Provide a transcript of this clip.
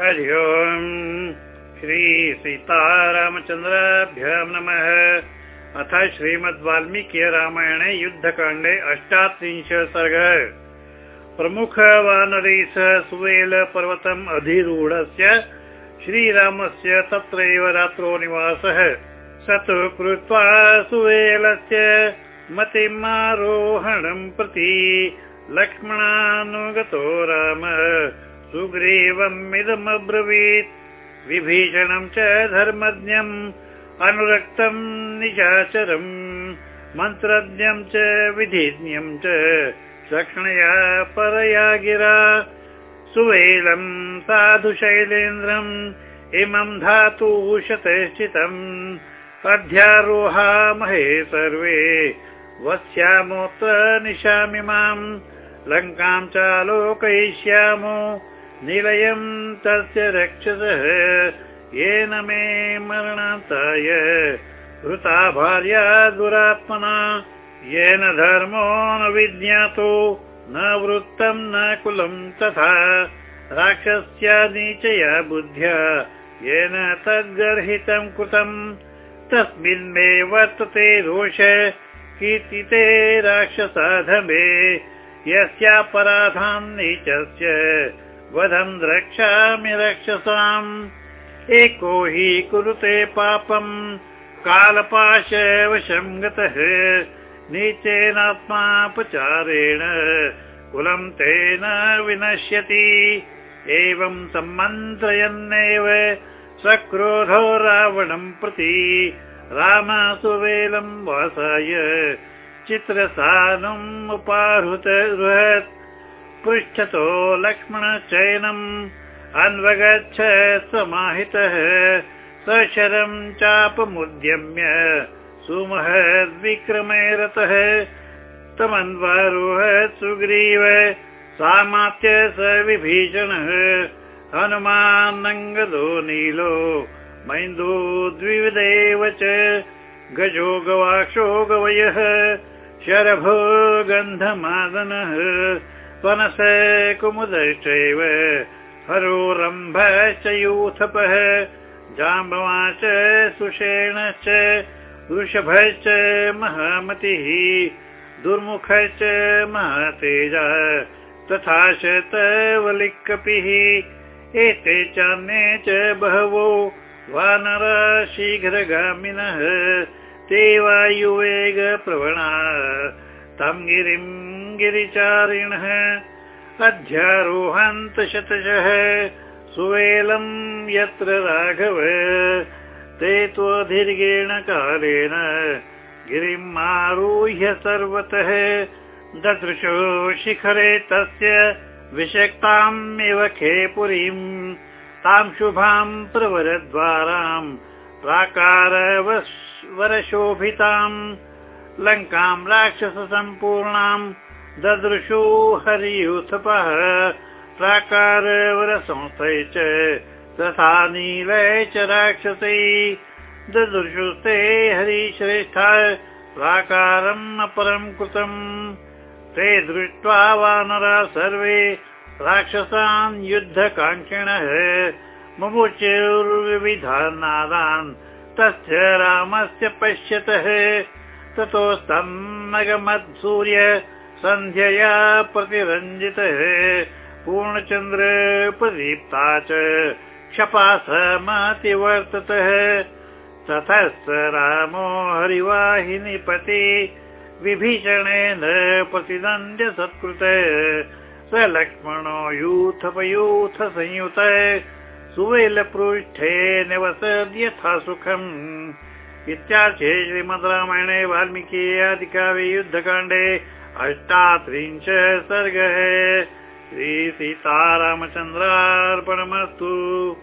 हरि ओम्। श्रीसीतारामचन्द्राभ्यां नमः। अथ श्रीमद् वाल्मीकि रामायणे युद्धकाण्डे अष्टात्रिंश सर्ग प्रमुख वानरै सुवेल पर्वतम् अधिरूढस्य श्रीरामस्य तत्रैव रात्रौ निवासः। स तु कृत्वा सुवेलस्य मतिमारोहणं प्रति लक्ष्मणानुगतो राम सुग्रीवमिदमब्रवीत्। विभीषणं च धर्मज्ञम् अनुरक्तं निशाचरम् मन्त्रज्ञं च विधिज्ञं च लक्ष्मणया परया गिरा सुवेलं साधु शैलेन्द्रम् इमं धातु शतश्चितम्। अध्यारोहामहे सर्वे वस्यामोऽत्र निशामिमाम् लङ्कां चालोकयिष्यामो निलयम् तस्य रक्षसः। येन मे मरणान्ताय हृता भार्या दुरात्मना। येन धर्मो न विज्ञातो। न वृत्तं न कुलं तथा। राक्षस्या नीचया बुद्ध्या। येन तद्गर्हितं कृतम्। तस्मिन् मे वर्तते रोष कीर्तिते राक्षसाधमे। यस्यापराधान् नीचस्य वधं द्रक्ष्यामि रक्षसाम्। एको हि कुरुते पापम्। कालपाशवशं गतः नीचेनात्मापचारेण कुलं तेन विनश्यति। एवं सम्मन्त्रयन्नेव सक्रोधो रावणं प्रति रामसुवेलं वासाय। चित्रसानुम् उपाहृत पृष्ठतो लक्ष्मणचयनम् अन्वगच्छ समाहितः सशरं चापमुद्यम्य सुमहद्विक्रमे रतः तमन्वारोहत् सुग्रीव सामात्य स विभीषणः हनुमानङ्गदो नीलो मैन्दो द्विविधेव च गजो गवाक्षो गवयः शरभो गन्धमादनः पनस कुमुदश्चैव हरोरम्भश्च यूथपः जाम्बवाच सुषेणश्च वृषभश्च महामतिः दुर्मुखश्च महातेजा तथा शतवलिकपिः एते चान्ये च बहवो वानर शीघ्रगामिनः ते वायुवेग प्रवणा तं गिरिं गिरिचारिणः अध्यारोहन्त शतशः। सुवेलं यत्र राघव ते त्वदीर्घेण कालेन गिरिम् आरुह्य सर्वतः। ददृशो शिखरे तस्य विषक्ताम् खे पुरीम् तां शुभां प्रवरद्वारां प्राकार वरशोभिताम् लङ्कां राक्षससम्पूर्णां ददृशो हरियुथपः प्राकार वरसंस्थै च तथा नीलय च राक्षसै। ददृशुस्ते हरिश्रेष्ठा प्राकारम् अपरं कृतम्। ते दृष्ट्वा वानरा सर्वे राक्षसान् युद्धकाङ्क्षिणः। मुमुचुर्विविधान् तस्य रामस्य पश्यतः ततोस्तमगमत् सूर्य सन्ध्यया प्रतिरञ्जितः पूर्णचन्द्र प्रदीप्ता च क्षपासमतिवर्ततः। ततः स रामो हरिवाहिनीपति विभीषणेन प्रतिदन्द्य सत्कृत। स लक्ष्मणो यूथपयूथ संयुत सुवेलपृष्ठे निवसद् यथा सुखम् इत्यार्थे श्रीमद् रामायणे वाल्मीकि आदिकाव्ये युद्धकाण्डे अष्टात्रिंश सर्गः। श्रीसीतारामचन्द्रार्पणमस्तु